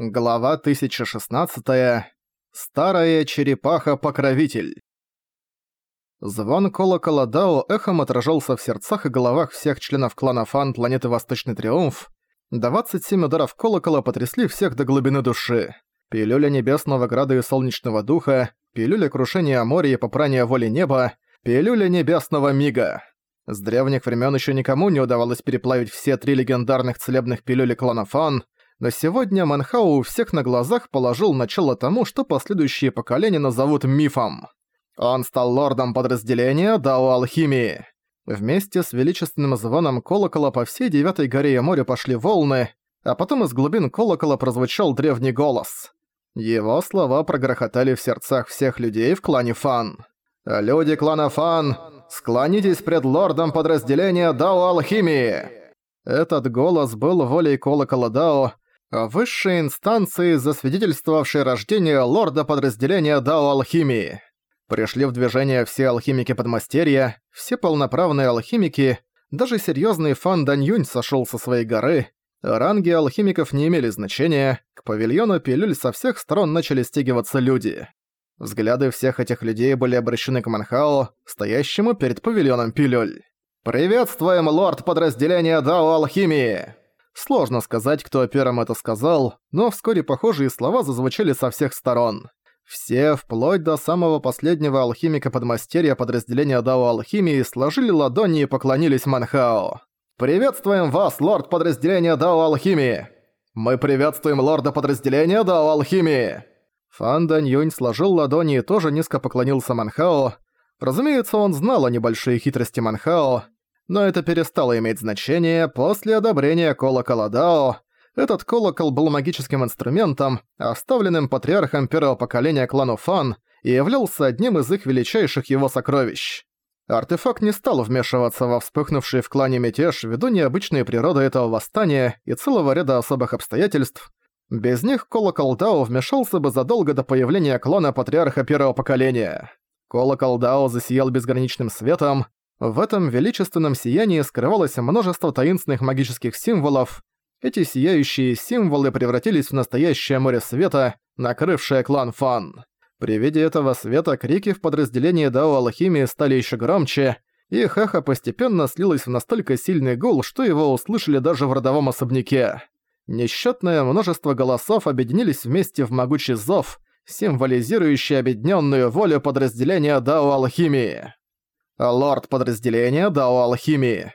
Глава 1016. Старая черепаха-покровитель. Звон колокола Дао эхом отражался в сердцах и головах всех членов клана Фан планеты Восточный Триумф. 27 ударов колокола потрясли всех до глубины души. Пилюля Небесного Града и Солнечного Духа, пилюля Крушения моря и Попрания Воли Неба, пилюля Небесного Мига. С древних времен еще никому не удавалось переплавить все три легендарных целебных пилюли клана Фан – но сегодня Манхау у всех на глазах положил начало тому, что последующие поколения назовут мифом. Он стал лордом подразделения Дао Алхимии. Вместе с величественным звоном колокола по всей Девятой горе и морю пошли волны, а потом из глубин колокола прозвучал древний голос. Его слова прогрохотали в сердцах всех людей в клане Фан. «Люди клана Фан, склонитесь пред лордом подразделения Дао Алхимии!» Этот голос был волей колокола Дао, высшей инстанции, засвидетельствовавшей рождение лорда подразделения Дао Алхимии. Пришли в движение все алхимики подмастерья, все полноправные алхимики, даже серьезный фан Дань Юнь сошел со своей горы. Ранги алхимиков не имели значения, к павильону пилюль со всех сторон начали стягиваться люди. Взгляды всех этих людей были обращены к Манхао, стоящему перед павильоном пилюль. «Приветствуем, лорд подразделения Дао Алхимии!» Сложно сказать, кто первым это сказал, но вскоре похожие слова зазвучали со всех сторон. Все, вплоть до самого последнего алхимика-подмастерья подразделения Дао Алхимии, сложили ладони и поклонились Манхао. «Приветствуем вас, лорд подразделения Дао Алхимии!» «Мы приветствуем лорда подразделения Дао Алхимии!» Фан Дань Юнь сложил ладони и тоже низко поклонился Манхао. Разумеется, он знал о небольшой хитрости Манхао, но это перестало иметь значение после одобрения колокола Дао. Этот колокол был магическим инструментом, оставленным патриархом первого поколения клану Фан, и являлся одним из их величайших его сокровищ. Артефакт не стал вмешиваться во вспыхнувший в клане мятеж ввиду необычной природы этого восстания и целого ряда особых обстоятельств. Без них колокол Дао вмешался бы задолго до появления клана патриарха первого поколения. Колокол Дао засиял безграничным светом, в этом величественном сиянии скрывалось множество таинственных магических символов. Эти сияющие символы превратились в настоящее море света, накрывшее клан Фан. При виде этого света крики в подразделении Дао Алхимии стали еще громче, и Хаха постепенно слилась в настолько сильный гул, что его услышали даже в родовом особняке. Несчетное множество голосов объединились вместе в могучий зов, символизирующий объединенную волю подразделения Дао Алхимии лорд подразделения Дао Алхимии.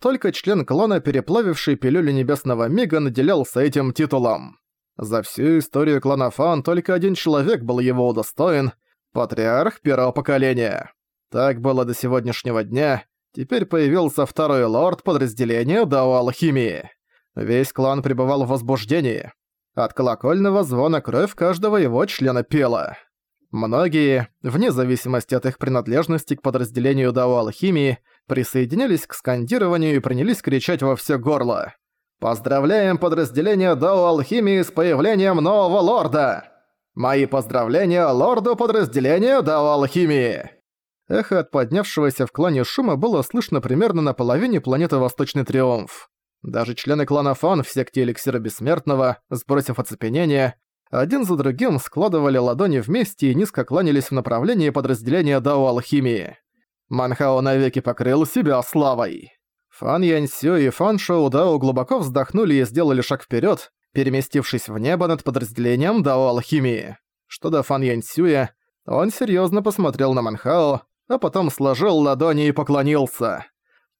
Только член клана, переплавивший пилюли Небесного Мига, наделялся этим титулом. За всю историю клана Фан только один человек был его удостоен – патриарх первого поколения. Так было до сегодняшнего дня, теперь появился второй лорд подразделения Дао Алхимии. Весь клан пребывал в возбуждении. От колокольного звона кровь каждого его члена пела. Многие, вне зависимости от их принадлежности к подразделению Дао Алхимии, присоединились к скандированию и принялись кричать во все горло. «Поздравляем подразделение Дао Алхимии с появлением нового лорда! Мои поздравления лорду подразделения Дао Алхимии!» Эхо от поднявшегося в клане шума было слышно примерно на половине планеты Восточный Триумф. Даже члены клана Фан в секте Эликсира Бессмертного, сбросив оцепенение, один за другим складывали ладони вместе и низко кланялись в направлении подразделения Дао Алхимии. Манхао навеки покрыл себя славой. Фан Яньсю и Фан Шоу Дао глубоко вздохнули и сделали шаг вперед, переместившись в небо над подразделением Дао Алхимии. Что до Фан Яньсюя, он серьезно посмотрел на Манхао, а потом сложил ладони и поклонился.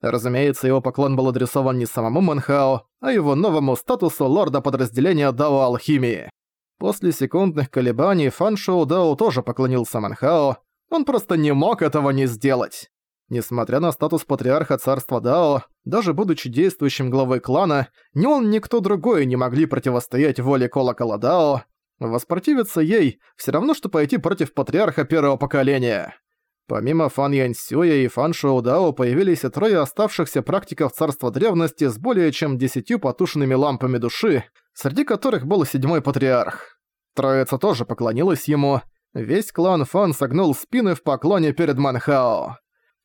Разумеется, его поклон был адресован не самому Манхао, а его новому статусу лорда подразделения Дао Алхимии. После секундных колебаний Фан Шоу Дао тоже поклонился Манхао, он просто не мог этого не сделать. Несмотря на статус патриарха царства Дао, даже будучи действующим главой клана, ни он, ни кто другой не могли противостоять воле колокола Дао. Воспротивиться ей – все равно, что пойти против патриарха первого поколения. Помимо Фан Яньсюя и Фан Шоу Дао появились и трое оставшихся практиков царства древности с более чем десятью потушенными лампами души, среди которых был седьмой патриарх. Троица тоже поклонилась ему, весь клан Фан согнул спины в поклоне перед Манхао.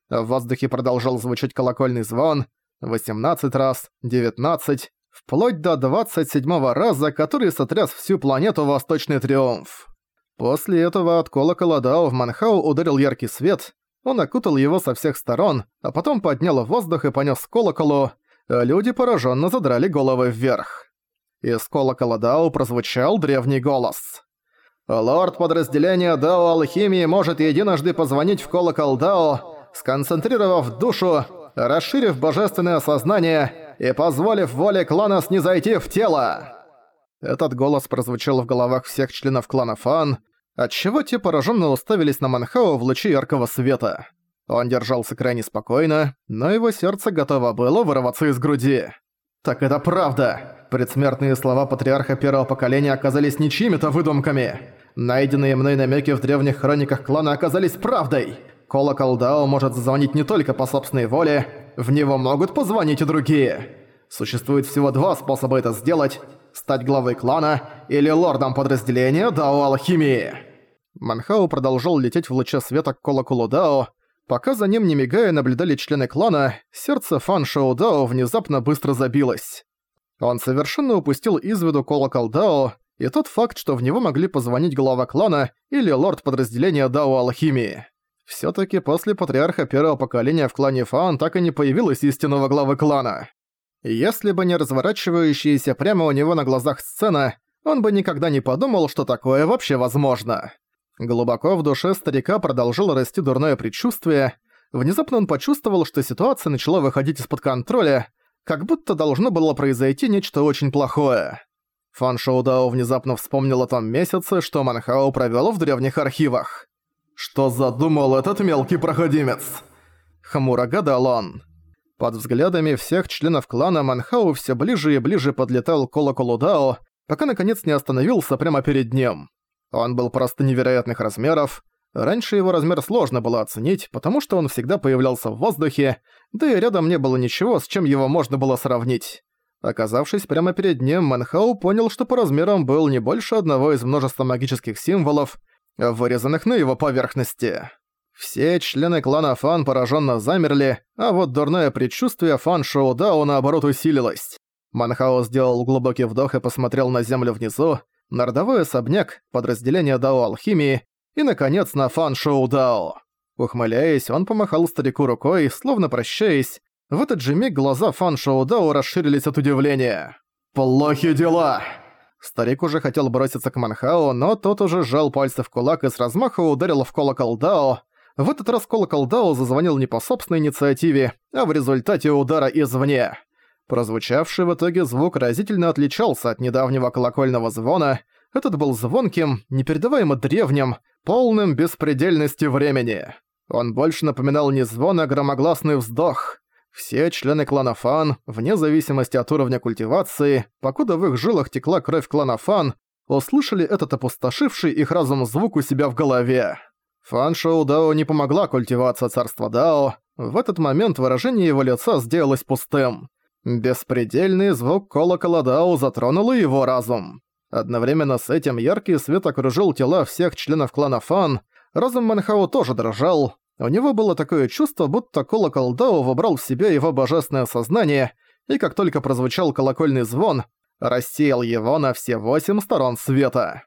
В воздухе продолжал звучать колокольный звон, 18 раз, 19, вплоть до 27-го раза, который сотряс всю планету Восточный Триумф. После этого от колокола Дао в Манхау ударил яркий свет, он окутал его со всех сторон, а потом поднял в воздух и понёс к колоколу, а люди поражённо задрали головы вверх. Из колокола Дао прозвучал древний голос. «Лорд подразделения Дао Алхимии может единожды позвонить в колокол Дао, сконцентрировав душу, расширив божественное сознание и позволив воле клана снизойти в тело». Этот голос прозвучал в головах всех членов клана Фан, отчего те пораженно уставились на Манхао в луче яркого света. Он держался крайне спокойно, но его сердце готово было вырваться из груди. «Так это правда!» Предсмертные слова патриарха первого поколения оказались не чьими-то выдумками. Найденные мной намеки в древних хрониках клана оказались правдой. Колокол Дао может зазвонить не только по собственной воле, в него могут позвонить и другие. Существует всего два способа это сделать – стать главой клана или лордом подразделения Дао Алхимии. Манхау продолжал лететь в луче света к колоколу Дао. Пока за ним не мигая наблюдали члены клана, сердце Фан Шоу Дао внезапно быстро забилось. Он совершенно упустил из виду колокол Дао и тот факт, что в него могли позвонить глава клана или лорд подразделения Дао Алхимии. Всё-таки после патриарха первого поколения в клане Фан так и не появилось истинного главы клана. Если бы не разворачивающаяся прямо у него на глазах сцена, он бы никогда не подумал, что такое вообще возможно. Глубоко в душе старика продолжило расти дурное предчувствие. Внезапно он почувствовал, что ситуация начала выходить из-под контроля, как будто должно было произойти нечто очень плохое. Фан Шоудао внезапно вспомнил о том месяце, что Манхао провёл в древних архивах. «Что задумал этот мелкий проходимец?» Хмуро гадал он. Под взглядами всех членов клана Манхау все ближе и ближе подлетал колоколу Дао, пока наконец не остановился прямо перед ним. Он был просто невероятных размеров. Раньше его размер сложно было оценить, потому что он всегда появлялся в воздухе, да и рядом не было ничего, с чем его можно было сравнить. Оказавшись прямо перед ним, Манхау понял, что по размерам был не больше одного из множества магических символов, вырезанных на его поверхности. Все члены клана Фан пораженно замерли, а вот дурное предчувствие Фан Шоу Дао наоборот усилилось. Манхао сделал глубокий вдох и посмотрел на землю внизу, на родовой особняк, подразделение Дао Алхимии и, наконец, на Фан Шоу Дао. Ухмыляясь, он помахал старику рукой, словно прощаясь. В этот же миг глаза Фан Шоу Дао расширились от удивления. «Плохи дела!» Старик уже хотел броситься к Манхао, но тот уже сжал пальцы в кулак и с размаха ударил в колокол Дао. В этот раз колокол Дао зазвонил не по собственной инициативе, а в результате удара извне. Прозвучавший в итоге звук разительно отличался от недавнего колокольного звона. Этот был звонким, непередаваемо древним, полным беспредельности времени. Он больше напоминал не звон, а громогласный вздох. Все члены клана Фан, вне зависимости от уровня культивации, покуда в их жилах текла кровь клана Фан, услышали этот опустошивший их разум звук у себя в голове. Фан Шоу Дао не помогла культивация царства Дао, в этот момент выражение его лица сделалось пустым. Беспредельный звук колокола Дао затронул его разум. Одновременно с этим яркий свет окружил тела всех членов клана Фан, разум Манхао тоже дрожал. У него было такое чувство, будто колокол Дао вобрал в себя его божественное сознание, и как только прозвучал колокольный звон, рассеял его на все восемь сторон света.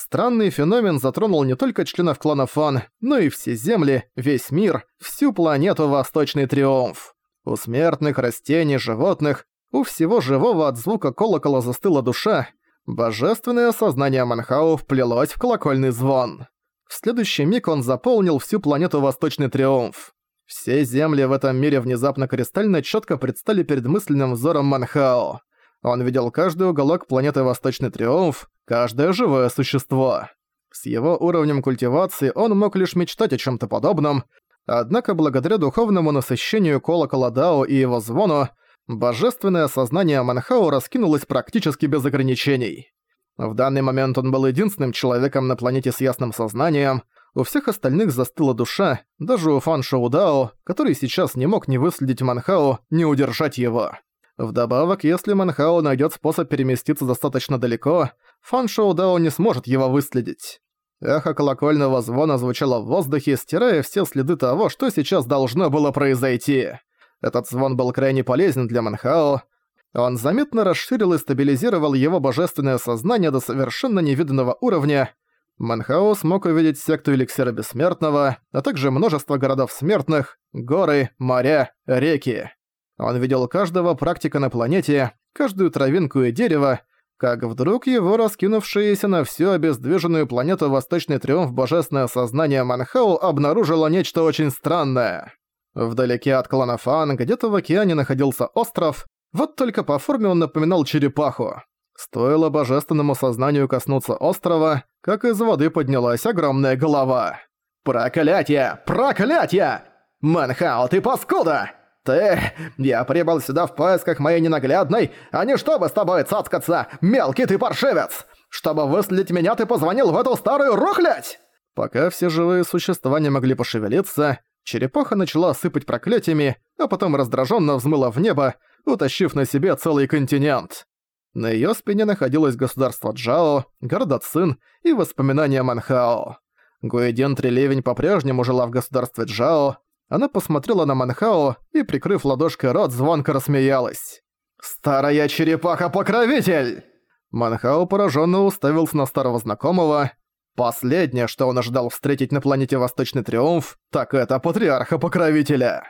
Странный феномен затронул не только членов клана Фан, но и все земли, весь мир, всю планету Восточный Триумф. У смертных, растений, животных, у всего живого от звука колокола застыла душа, божественное сознание Манхау вплелось в колокольный звон. В следующий миг он заполнил всю планету Восточный Триумф. Все земли в этом мире внезапно кристально четко предстали перед мысленным взором Манхао. Он видел каждый уголок планеты Восточный Триумф, каждое живое существо. С его уровнем культивации он мог лишь мечтать о чем то подобном, Однако благодаря духовному насыщению колокола Дао и его звону, божественное сознание Манхао раскинулось практически без ограничений. В данный момент он был единственным человеком на планете с ясным сознанием, у всех остальных застыла душа, даже у Фан Шоу Дао, который сейчас не мог не выследить Манхао, не удержать его. Вдобавок, если Манхао найдет способ переместиться достаточно далеко, Фан Шоу Дао не сможет его выследить. Эхо колокольного звона звучало в воздухе, стирая все следы того, что сейчас должно было произойти. Этот звон был крайне полезен для Манхао. Он заметно расширил и стабилизировал его божественное сознание до совершенно невиданного уровня. Манхао смог увидеть секту Эликсира Бессмертного, а также множество городов смертных, горы, моря, реки. Он видел каждого практика на планете, каждую травинку и дерево, как вдруг его раскинувшееся на всю обездвиженную планету Восточный Триумф Божественное Сознание Манхау обнаружило нечто очень странное. Вдалеке от клана Фан где-то в океане находился остров, вот только по форме он напоминал черепаху. Стоило божественному сознанию коснуться острова, как из воды поднялась огромная голова. «Проклятие! Проклятие! Манхау, ты паскуда!» «Ты... Я прибыл сюда в поисках моей ненаглядной, а не чтобы с тобой цацкаться, мелкий ты паршивец! Чтобы выследить меня, ты позвонил в эту старую рухлядь!» Пока все живые существа не могли пошевелиться, черепаха начала сыпать проклятиями, а потом раздраженно взмыла в небо, утащив на себе целый континент. На её спине находилось государство Джао, города Цин и воспоминания Манхао. Гуэден Трелевень по-прежнему жила в государстве Джао, она посмотрела на Манхао и, прикрыв ладошкой рот, звонко рассмеялась. «Старая черепаха-покровитель!» Манхао пораженно уставился на старого знакомого. Последнее, что он ожидал встретить на планете Восточный Триумф, так это патриарха-покровителя.